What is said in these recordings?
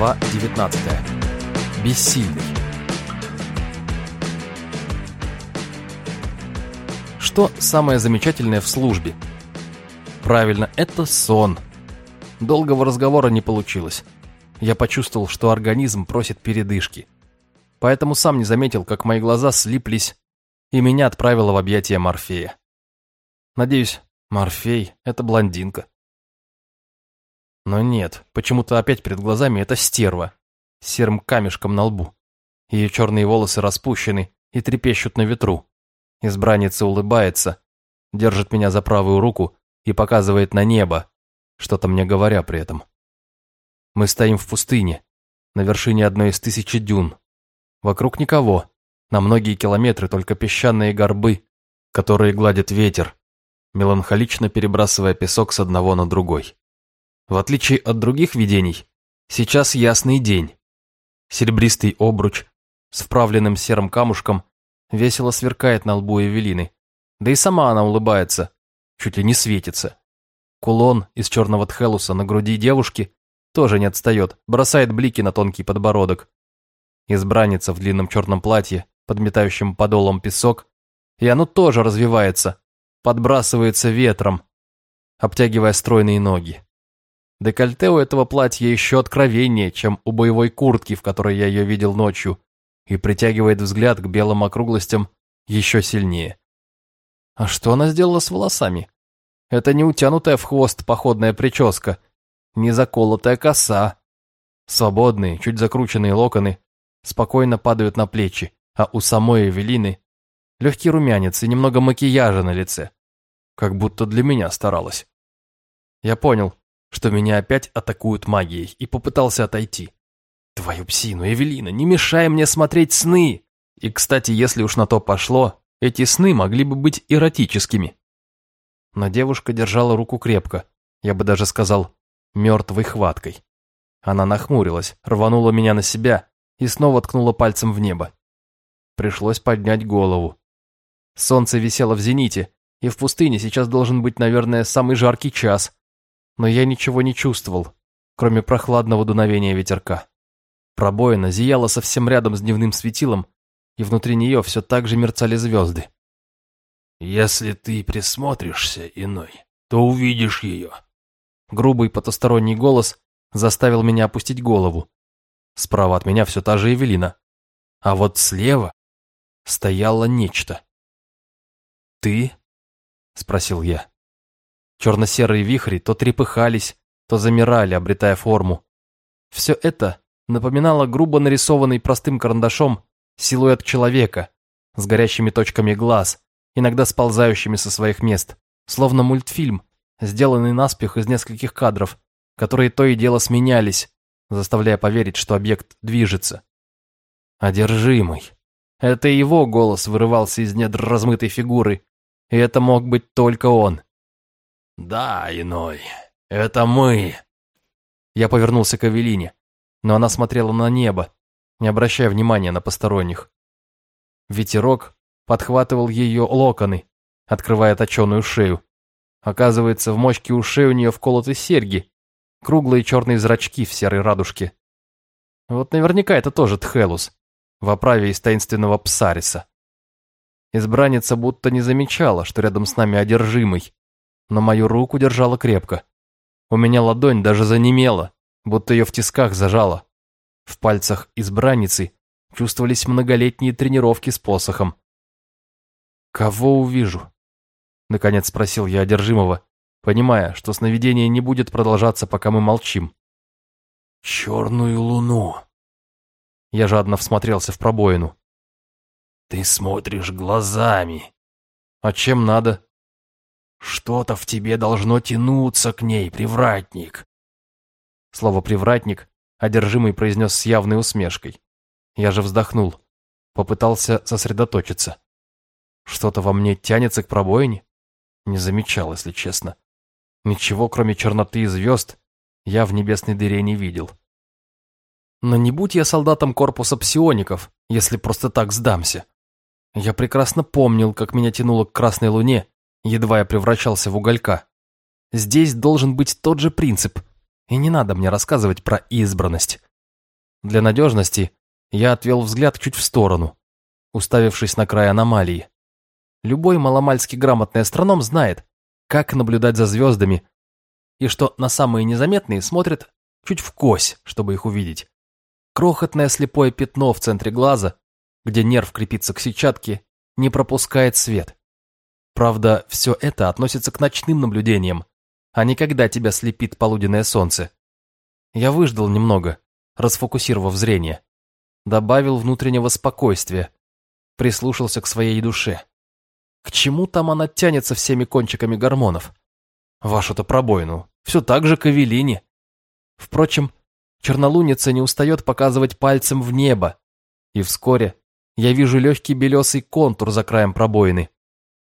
Глава 19. Бессильный. Что самое замечательное в службе? Правильно, это сон. Долгого разговора не получилось. Я почувствовал, что организм просит передышки. Поэтому сам не заметил, как мои глаза слиплись, и меня отправило в объятия Морфея. Надеюсь, Морфей — это блондинка. Но нет, почему-то опять перед глазами эта стерва с серым камешком на лбу. Ее черные волосы распущены и трепещут на ветру. Избранница улыбается, держит меня за правую руку и показывает на небо, что-то мне говоря при этом. Мы стоим в пустыне, на вершине одной из тысячи дюн. Вокруг никого, на многие километры только песчаные горбы, которые гладит ветер, меланхолично перебрасывая песок с одного на другой. В отличие от других видений, сейчас ясный день. Серебристый обруч с вправленным серым камушком весело сверкает на лбу Эвелины. Да и сама она улыбается, чуть ли не светится. Кулон из черного тхелуса на груди девушки тоже не отстает, бросает блики на тонкий подбородок. Избранница в длинном черном платье, подметающем подолом песок, и оно тоже развивается, подбрасывается ветром, обтягивая стройные ноги. Декольте у этого платья еще откровеннее, чем у боевой куртки, в которой я ее видел ночью, и притягивает взгляд к белым округлостям еще сильнее. А что она сделала с волосами? Это не утянутая в хвост походная прическа, не заколотая коса. Свободные, чуть закрученные локоны спокойно падают на плечи, а у самой Эвелины легкий румянец и немного макияжа на лице. Как будто для меня старалась. Я понял, что меня опять атакуют магией, и попытался отойти. Твою псину, Эвелина, не мешай мне смотреть сны! И, кстати, если уж на то пошло, эти сны могли бы быть эротическими. Но девушка держала руку крепко, я бы даже сказал, мертвой хваткой. Она нахмурилась, рванула меня на себя и снова ткнула пальцем в небо. Пришлось поднять голову. Солнце висело в зените, и в пустыне сейчас должен быть, наверное, самый жаркий час, но я ничего не чувствовал, кроме прохладного дуновения ветерка. Пробоина зияла совсем рядом с дневным светилом, и внутри нее все так же мерцали звезды. «Если ты присмотришься, иной, то увидишь ее». Грубый потусторонний голос заставил меня опустить голову. Справа от меня все та же Эвелина, а вот слева стояло нечто. «Ты?» — спросил я. Черно-серые вихри то трепыхались, то замирали, обретая форму. Все это напоминало грубо нарисованный простым карандашом силуэт человека с горящими точками глаз, иногда сползающими со своих мест, словно мультфильм, сделанный наспех из нескольких кадров, которые то и дело сменялись, заставляя поверить, что объект движется. Одержимый. Это его голос вырывался из недр размытой фигуры, и это мог быть только он. «Да, иной, это мы!» Я повернулся к Авелине, но она смотрела на небо, не обращая внимания на посторонних. Ветерок подхватывал ее локоны, открывая точеную шею. Оказывается, в мочке ушей у нее вколоты серьги, круглые черные зрачки в серой радужке. Вот наверняка это тоже Тхелус, в оправе из таинственного псариса. Избранница будто не замечала, что рядом с нами одержимый, но мою руку держала крепко. У меня ладонь даже занемела, будто ее в тисках зажала. В пальцах избранницы чувствовались многолетние тренировки с посохом. «Кого увижу?» Наконец спросил я одержимого, понимая, что сновидение не будет продолжаться, пока мы молчим. «Черную луну!» Я жадно всмотрелся в пробоину. «Ты смотришь глазами!» «А чем надо?» Что-то в тебе должно тянуться к ней, привратник. Слово «привратник» одержимый произнес с явной усмешкой. Я же вздохнул, попытался сосредоточиться. Что-то во мне тянется к пробоине? Не замечал, если честно. Ничего, кроме черноты и звезд, я в небесной дыре не видел. Но не будь я солдатом корпуса псиоников, если просто так сдамся. Я прекрасно помнил, как меня тянуло к Красной Луне едва я превращался в уголька. Здесь должен быть тот же принцип, и не надо мне рассказывать про избранность. Для надежности я отвел взгляд чуть в сторону, уставившись на край аномалии. Любой маломальски грамотный астроном знает, как наблюдать за звездами, и что на самые незаметные смотрят чуть в кось, чтобы их увидеть. Крохотное слепое пятно в центре глаза, где нерв крепится к сетчатке, не пропускает свет. Правда, все это относится к ночным наблюдениям, а не когда тебя слепит полуденное солнце. Я выждал немного, расфокусировав зрение. Добавил внутреннего спокойствия, прислушался к своей душе. К чему там она тянется всеми кончиками гормонов? Вашу-то пробоину. Все так же к Эвелине. Впрочем, чернолуница не устает показывать пальцем в небо. И вскоре я вижу легкий белесый контур за краем пробоины.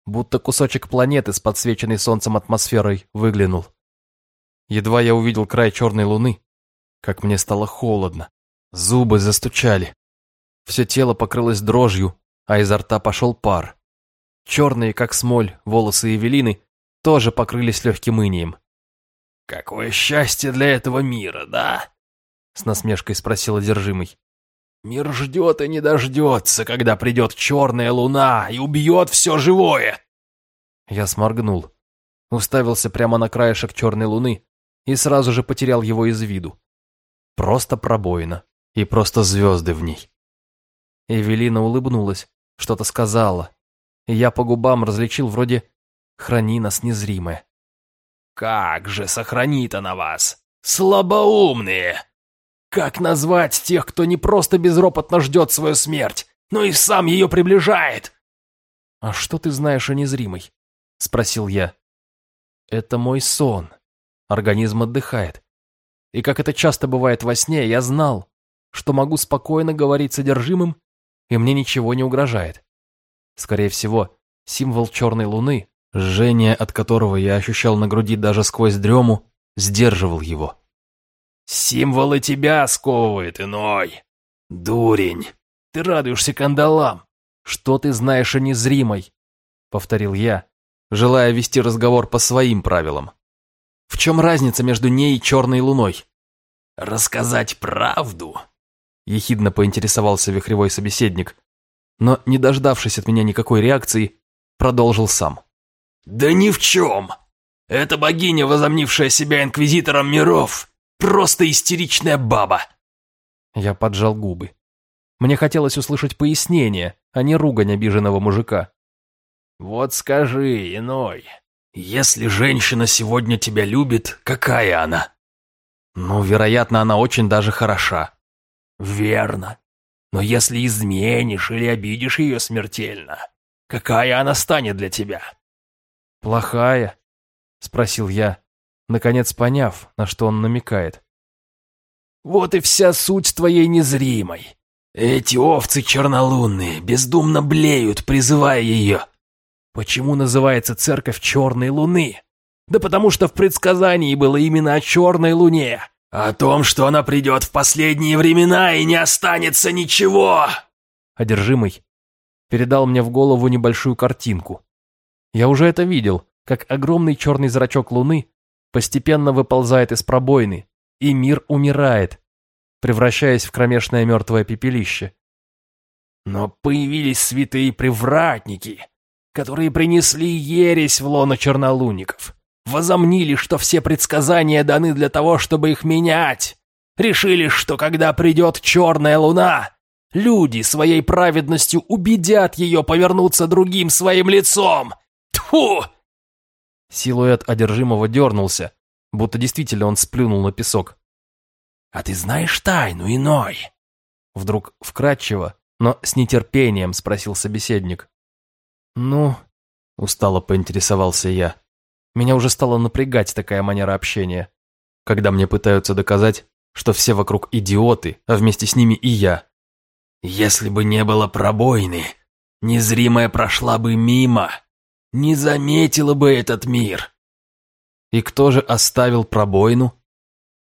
Будто кусочек планеты с подсвеченной солнцем атмосферой выглянул. Едва я увидел край черной луны, как мне стало холодно. Зубы застучали. Все тело покрылось дрожью, а изо рта пошел пар. Черные, как смоль, волосы Евелины тоже покрылись легким инием. «Какое счастье для этого мира, да?» С насмешкой спросил одержимый. «Мир ждет и не дождется, когда придет черная луна и убьет все живое!» Я сморгнул, уставился прямо на краешек черной луны и сразу же потерял его из виду. Просто пробоина и просто звезды в ней. Эвелина улыбнулась, что-то сказала, и я по губам различил вроде «храни нас незримое». «Как же сохранит она вас! Слабоумные! Как назвать тех, кто не просто безропотно ждет свою смерть, но и сам ее приближает?» «А что ты знаешь о незримой?» — спросил я. «Это мой сон. Организм отдыхает. И как это часто бывает во сне, я знал, что могу спокойно говорить содержимым и мне ничего не угрожает. Скорее всего, символ черной луны, жжение от которого я ощущал на груди даже сквозь дрему, сдерживал его. «Символы тебя сковывают, иной! Дурень! Ты радуешься кандалам!» «Что ты знаешь о незримой?» — повторил я, желая вести разговор по своим правилам. «В чем разница между ней и черной луной?» «Рассказать правду ехидно поинтересовался вихревой собеседник, но, не дождавшись от меня никакой реакции, продолжил сам. «Да ни в чем! Эта богиня, возомнившая себя инквизитором миров, просто истеричная баба!» Я поджал губы. Мне хотелось услышать пояснение, а не ругань обиженного мужика. «Вот скажи, иной, если женщина сегодня тебя любит, какая она?» «Ну, вероятно, она очень даже хороша», Верно. Но если изменишь или обидишь ее смертельно, какая она станет для тебя? Плохая? Спросил я, наконец поняв, на что он намекает. Вот и вся суть твоей незримой. Эти овцы чернолунные бездумно блеют, призывая ее. Почему называется церковь Черной Луны? Да потому что в предсказании было именно о Черной Луне. «О том, что она придет в последние времена и не останется ничего!» Одержимый передал мне в голову небольшую картинку. Я уже это видел, как огромный черный зрачок луны постепенно выползает из пробоины, и мир умирает, превращаясь в кромешное мертвое пепелище. Но появились святые привратники, которые принесли ересь в лоно чернолунников возомнили, что все предсказания даны для того, чтобы их менять. Решили, что когда придет черная луна, люди своей праведностью убедят ее повернуться другим своим лицом. Тьфу! Силуэт одержимого дернулся, будто действительно он сплюнул на песок. «А ты знаешь тайну иной?» Вдруг вкратчиво, но с нетерпением спросил собеседник. «Ну?» — устало поинтересовался я. Меня уже стало напрягать такая манера общения, когда мне пытаются доказать, что все вокруг идиоты, а вместе с ними и я. Если бы не было пробоины, незримая прошла бы мимо, не заметила бы этот мир. И кто же оставил пробоину?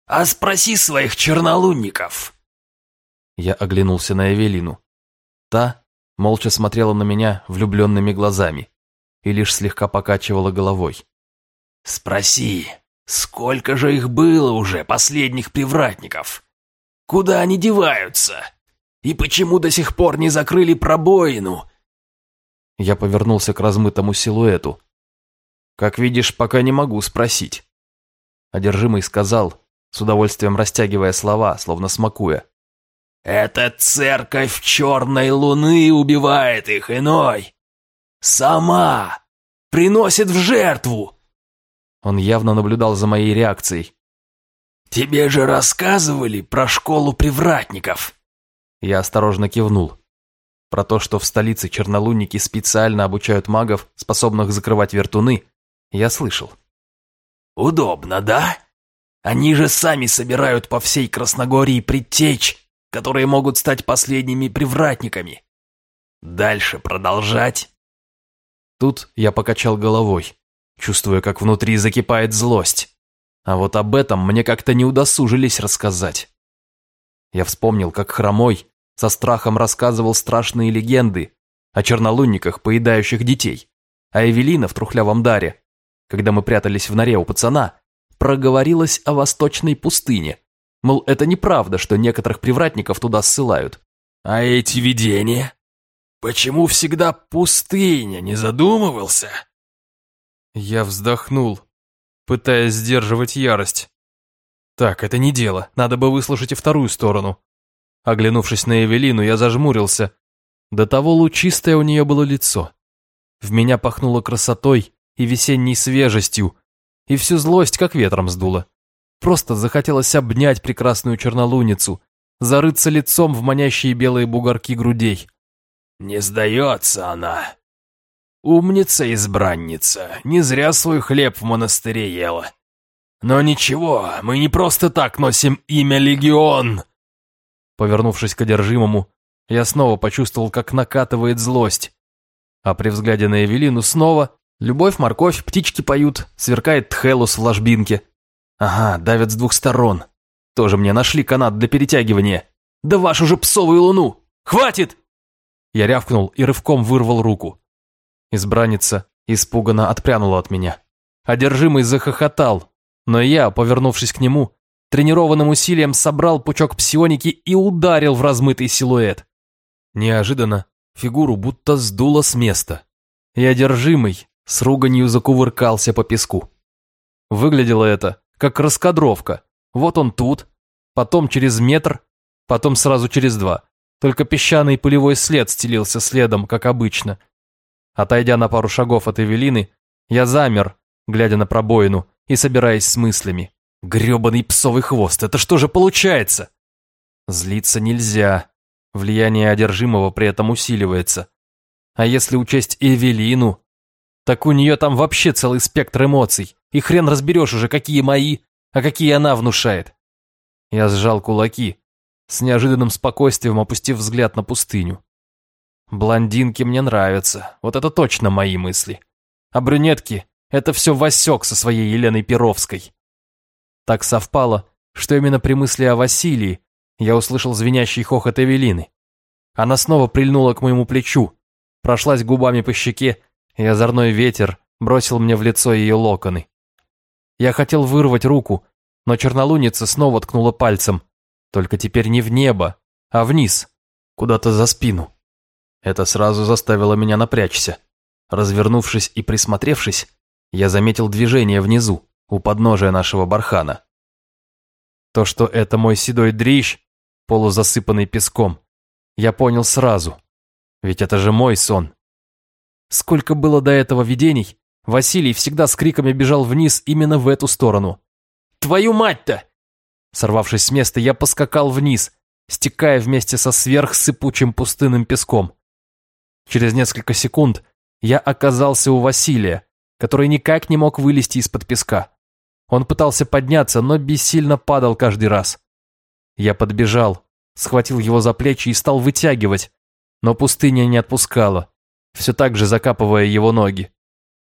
А спроси своих чернолунников. Я оглянулся на Эвелину. Та молча смотрела на меня влюбленными глазами и лишь слегка покачивала головой. Спроси, сколько же их было уже, последних привратников? Куда они деваются? И почему до сих пор не закрыли пробоину?» Я повернулся к размытому силуэту. «Как видишь, пока не могу спросить». Одержимый сказал, с удовольствием растягивая слова, словно смакуя. «Эта церковь черной луны убивает их иной! Сама! Приносит в жертву!» Он явно наблюдал за моей реакцией. «Тебе же рассказывали про школу привратников!» Я осторожно кивнул. Про то, что в столице чернолунники специально обучают магов, способных закрывать вертуны, я слышал. «Удобно, да? Они же сами собирают по всей Красногории предтечь, которые могут стать последними привратниками. Дальше продолжать?» Тут я покачал головой, чувствуя, как внутри закипает злость. А вот об этом мне как-то не удосужились рассказать. Я вспомнил, как хромой со страхом рассказывал страшные легенды о чернолунниках, поедающих детей, а Эвелина в трухлявом даре, когда мы прятались в норе у пацана, проговорилась о восточной пустыне. Мол, это неправда, что некоторых привратников туда ссылают. А эти видения? Почему всегда пустыня, не задумывался? Я вздохнул, пытаясь сдерживать ярость. Так, это не дело, надо бы выслушать и вторую сторону. Оглянувшись на Эвелину, я зажмурился. До того лучистое у нее было лицо. В меня пахнуло красотой и весенней свежестью, и всю злость как ветром сдуло. Просто захотелось обнять прекрасную чернолуницу, зарыться лицом в манящие белые бугорки грудей. «Не сдается она. Умница-избранница, не зря свой хлеб в монастыре ела. Но ничего, мы не просто так носим имя Легион!» Повернувшись к одержимому, я снова почувствовал, как накатывает злость. А при взгляде на Эвелину снова любовь, морковь, птички поют, сверкает тхелус в ложбинке. Ага, давят с двух сторон. Тоже мне нашли канат для перетягивания. Да вашу же псовую луну! Хватит! Я рявкнул и рывком вырвал руку. Избранница испуганно отпрянула от меня. Одержимый захохотал, но я, повернувшись к нему, тренированным усилием собрал пучок псионики и ударил в размытый силуэт. Неожиданно фигуру будто сдуло с места, и одержимый с руганью закувыркался по песку. Выглядело это, как раскадровка. Вот он тут, потом через метр, потом сразу через два. Только песчаный пылевой след стелился следом, как обычно. Отойдя на пару шагов от Эвелины, я замер, глядя на пробоину и собираясь с мыслями. Грёбаный псовый хвост, это что же получается? Злиться нельзя. Влияние одержимого при этом усиливается. А если учесть Эвелину, так у нее там вообще целый спектр эмоций, и хрен разберешь уже, какие мои, а какие она внушает. Я сжал кулаки, с неожиданным спокойствием опустив взгляд на пустыню. Блондинки мне нравятся, вот это точно мои мысли. А брюнетки — это все Васек со своей Еленой Перовской. Так совпало, что именно при мысли о Василии я услышал звенящий хохот Эвелины. Она снова прильнула к моему плечу, прошлась губами по щеке, и озорной ветер бросил мне в лицо ее локоны. Я хотел вырвать руку, но чернолуница снова ткнула пальцем, только теперь не в небо, а вниз, куда-то за спину. Это сразу заставило меня напрячься. Развернувшись и присмотревшись, я заметил движение внизу у подножия нашего бархана. То, что это мой седой дрищ, полузасыпанный песком, я понял сразу, ведь это же мой сон. Сколько было до этого видений, Василий всегда с криками бежал вниз именно в эту сторону. «Твою мать-то!» Сорвавшись с места, я поскакал вниз, стекая вместе со сверхсыпучим пустынным песком. Через несколько секунд я оказался у Василия, который никак не мог вылезти из-под песка. Он пытался подняться, но бессильно падал каждый раз. Я подбежал, схватил его за плечи и стал вытягивать, но пустыня не отпускала, все так же закапывая его ноги.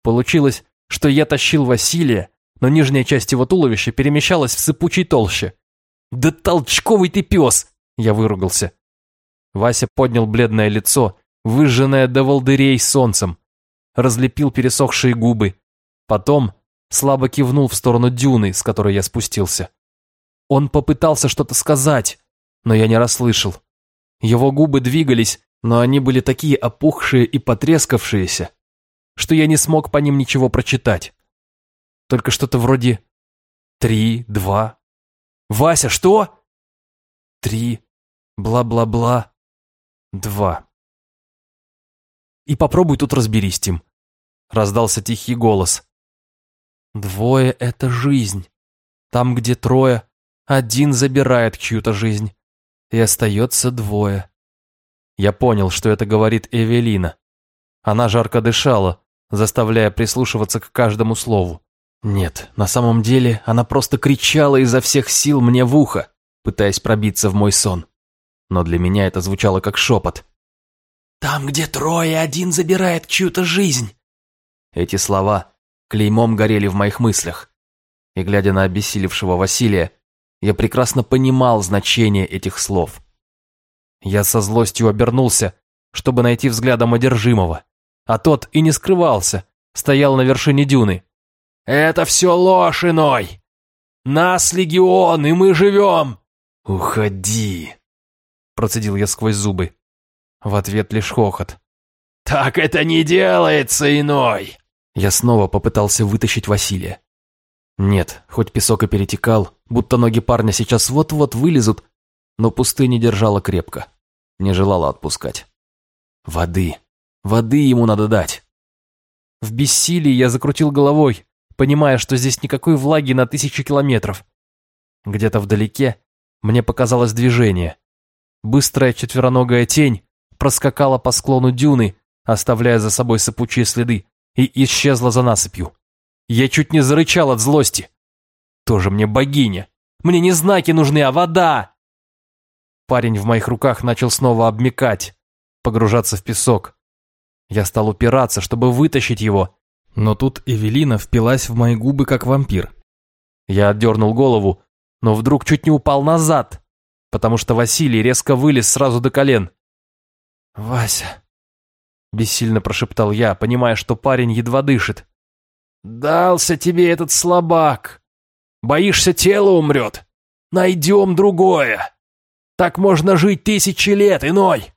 Получилось, что я тащил Василия, но нижняя часть его туловища перемещалась в сыпучей толще. «Да толчковый ты пес!» – я выругался. Вася поднял бледное лицо, выжженное до волдырей солнцем, разлепил пересохшие губы. Потом слабо кивнул в сторону дюны, с которой я спустился. Он попытался что-то сказать, но я не расслышал. Его губы двигались, но они были такие опухшие и потрескавшиеся, что я не смог по ним ничего прочитать. Только что-то вроде «три, два». «Вася, что?» «Три, бла-бла-бла, два». «И попробуй тут разберись, Тим», — раздался тихий голос. «Двое — это жизнь. Там, где трое, один забирает чью-то жизнь, и остается двое». Я понял, что это говорит Эвелина. Она жарко дышала, заставляя прислушиваться к каждому слову. Нет, на самом деле она просто кричала изо всех сил мне в ухо, пытаясь пробиться в мой сон. Но для меня это звучало как шепот. «Там, где трое, один забирает чью-то жизнь». Эти слова клеймом горели в моих мыслях. И глядя на обессилевшего Василия, я прекрасно понимал значение этих слов. Я со злостью обернулся, чтобы найти взглядом одержимого, а тот и не скрывался, стоял на вершине дюны. «Это все ложь иной! Нас легион, и мы живем!» «Уходи!» Процедил я сквозь зубы. В ответ лишь хохот. «Так это не делается иной!» Я снова попытался вытащить Василия. Нет, хоть песок и перетекал, будто ноги парня сейчас вот-вот вылезут, но пустыня держала крепко, не желала отпускать. Воды, воды ему надо дать. В бессилии я закрутил головой, понимая, что здесь никакой влаги на тысячи километров. Где-то вдалеке мне показалось движение. Быстрая четвероногая тень проскакала по склону дюны, оставляя за собой сыпучие следы, и исчезла за насыпью. Я чуть не зарычал от злости. Тоже мне богиня. Мне не знаки нужны, а вода. Парень в моих руках начал снова обмекать, погружаться в песок. Я стал упираться, чтобы вытащить его, но тут Эвелина впилась в мои губы, как вампир. Я отдернул голову, но вдруг чуть не упал назад, потому что Василий резко вылез сразу до колен. «Вася», — бессильно прошептал я, понимая, что парень едва дышит. «Дался тебе этот слабак. Боишься, тело умрет. Найдем другое. Так можно жить тысячи лет, иной!»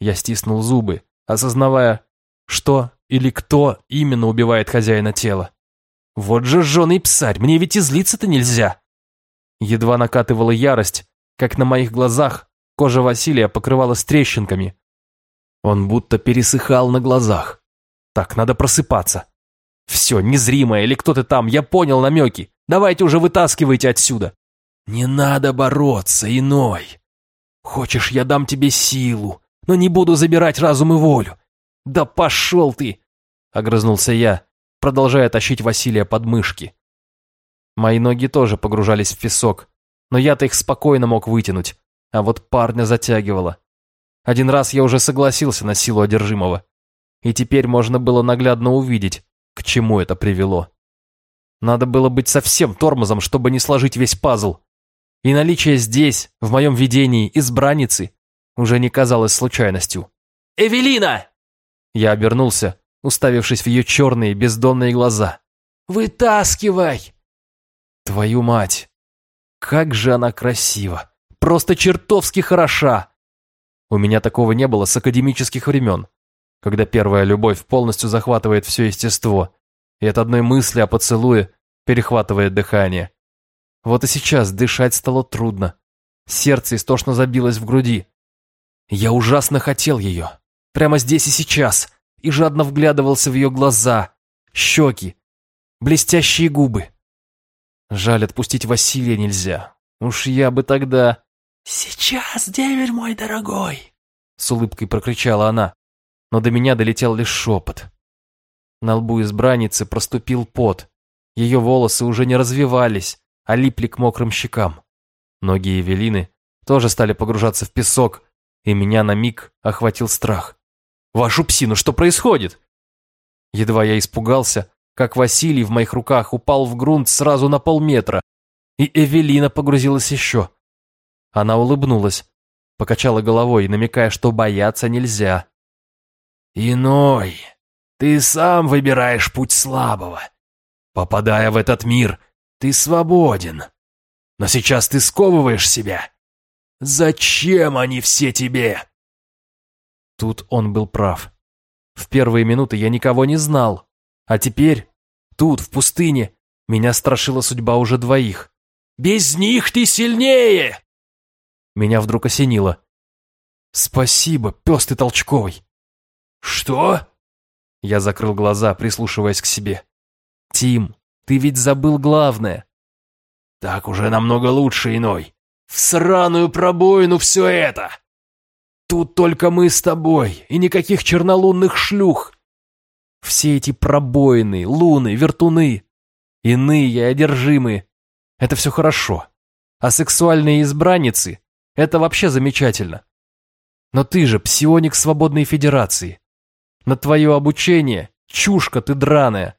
Я стиснул зубы, осознавая, что или кто именно убивает хозяина тела. Вот же жженый псарь, мне ведь и злиться-то нельзя. Едва накатывала ярость, как на моих глазах кожа Василия покрывалась трещинками. Он будто пересыхал на глазах. Так, надо просыпаться. Все, незримое или кто ты там, я понял намеки. Давайте уже вытаскивайте отсюда. Не надо бороться, иной. Хочешь, я дам тебе силу, но не буду забирать разум и волю. Да пошел ты! Огрызнулся я, продолжая тащить Василия под мышки. Мои ноги тоже погружались в песок, но я-то их спокойно мог вытянуть, а вот парня затягивало. Один раз я уже согласился на силу одержимого, и теперь можно было наглядно увидеть, к чему это привело. Надо было быть совсем тормозом, чтобы не сложить весь пазл. И наличие здесь, в моем видении, избранницы, уже не казалось случайностью. «Эвелина!» Я обернулся, уставившись в ее черные бездонные глаза. «Вытаскивай!» Твою мать! Как же она красива! Просто чертовски хороша! У меня такого не было с академических времен, когда первая любовь полностью захватывает все естество, и от одной мысли о поцелуе перехватывает дыхание. Вот и сейчас дышать стало трудно. Сердце истошно забилось в груди. Я ужасно хотел ее. Прямо здесь и сейчас и жадно вглядывался в ее глаза, щеки, блестящие губы. Жаль, отпустить Василия нельзя. Уж я бы тогда... «Сейчас, деверь мой дорогой!» С улыбкой прокричала она, но до меня долетел лишь шепот. На лбу избранницы проступил пот. Ее волосы уже не развивались, а липли к мокрым щекам. Ноги Евелины тоже стали погружаться в песок, и меня на миг охватил страх. Вашу псину, что происходит?» Едва я испугался, как Василий в моих руках упал в грунт сразу на полметра, и Эвелина погрузилась еще. Она улыбнулась, покачала головой, намекая, что бояться нельзя. «Иной, ты сам выбираешь путь слабого. Попадая в этот мир, ты свободен. Но сейчас ты сковываешь себя. Зачем они все тебе?» Тут он был прав. В первые минуты я никого не знал, а теперь, тут, в пустыне, меня страшила судьба уже двоих. «Без них ты сильнее!» Меня вдруг осенило. «Спасибо, пес ты толчковый!» «Что?» Я закрыл глаза, прислушиваясь к себе. «Тим, ты ведь забыл главное!» «Так уже намного лучше, иной! В сраную пробоину все это! Тут только мы с тобой, и никаких чернолунных шлюх!» Все эти пробоины, луны, вертуны, иные и одержимые — это все хорошо. А сексуальные избранницы — это вообще замечательно. Но ты же псионик Свободной Федерации. На твое обучение, чушка ты драная.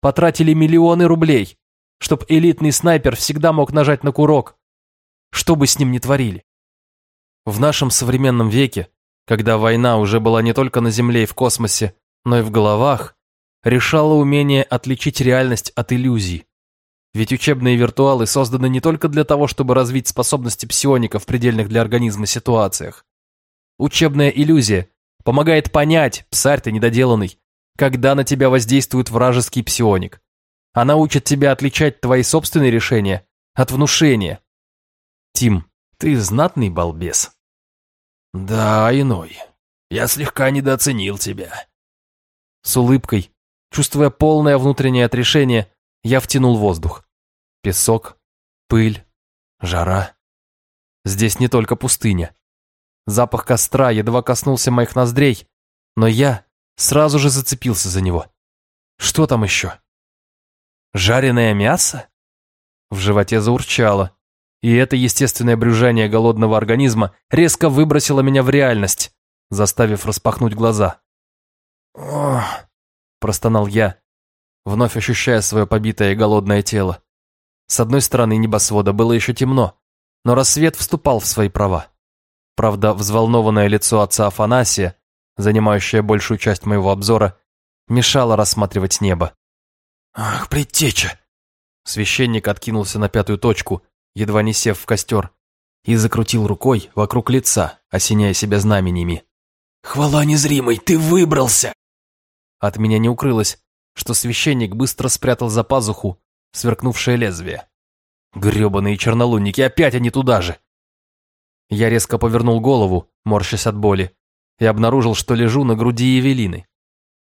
Потратили миллионы рублей, чтоб элитный снайпер всегда мог нажать на курок. Что бы с ним ни творили. В нашем современном веке, когда война уже была не только на Земле и в космосе, но и в головах, решало умение отличить реальность от иллюзий. Ведь учебные виртуалы созданы не только для того, чтобы развить способности псионика в предельных для организма ситуациях, Учебная иллюзия помогает понять, псарь ты недоделанный, когда на тебя воздействует вражеский псионик. Она учит тебя отличать твои собственные решения от внушения. Тим, ты знатный балбес. Да, иной. Я слегка недооценил тебя. С улыбкой, чувствуя полное внутреннее отрешение, я втянул воздух. Песок, пыль, жара. Здесь не только пустыня. Запах костра едва коснулся моих ноздрей, но я сразу же зацепился за него. Что там еще? Жареное мясо? В животе заурчало, и это естественное брюжание голодного организма резко выбросило меня в реальность, заставив распахнуть глаза. «Ох!» – простонал я, вновь ощущая свое побитое и голодное тело. С одной стороны небосвода было еще темно, но рассвет вступал в свои права. Правда, взволнованное лицо отца Афанасия, занимающее большую часть моего обзора, мешало рассматривать небо. «Ах, предтеча!» Священник откинулся на пятую точку, едва не сев в костер, и закрутил рукой вокруг лица, осеняя себя знамениями. «Хвала незримой, ты выбрался!» От меня не укрылось, что священник быстро спрятал за пазуху сверкнувшее лезвие. Гребаные чернолунники, опять они туда же! Я резко повернул голову, морщась от боли, и обнаружил, что лежу на груди Евелины.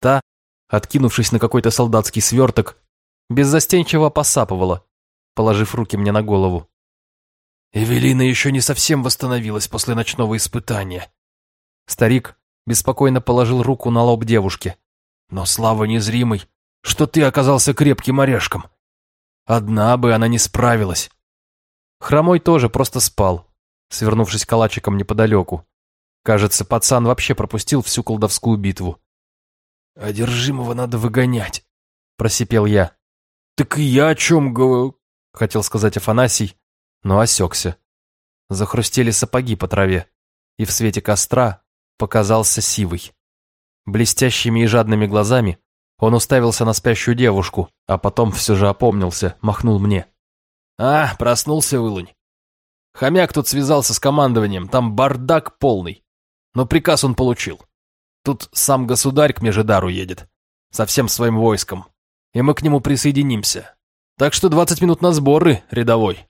Та, откинувшись на какой-то солдатский сверток, беззастенчиво посапывала, положив руки мне на голову. Эвелина еще не совсем восстановилась после ночного испытания. Старик беспокойно положил руку на лоб девушки. Но слава незримой, что ты оказался крепким орешком. Одна бы она не справилась. Хромой тоже просто спал, свернувшись калачиком неподалеку. Кажется, пацан вообще пропустил всю колдовскую битву. «Одержимого надо выгонять», — просипел я. «Так и я о чем говорю?» — хотел сказать Афанасий, но осекся. Захрустели сапоги по траве, и в свете костра показался сивый. Блестящими и жадными глазами он уставился на спящую девушку, а потом все же опомнился, махнул мне. «А, проснулся вылунь. Хомяк тут связался с командованием, там бардак полный. Но приказ он получил. Тут сам государь к Межедару едет. Со всем своим войском. И мы к нему присоединимся. Так что 20 минут на сборы, рядовой.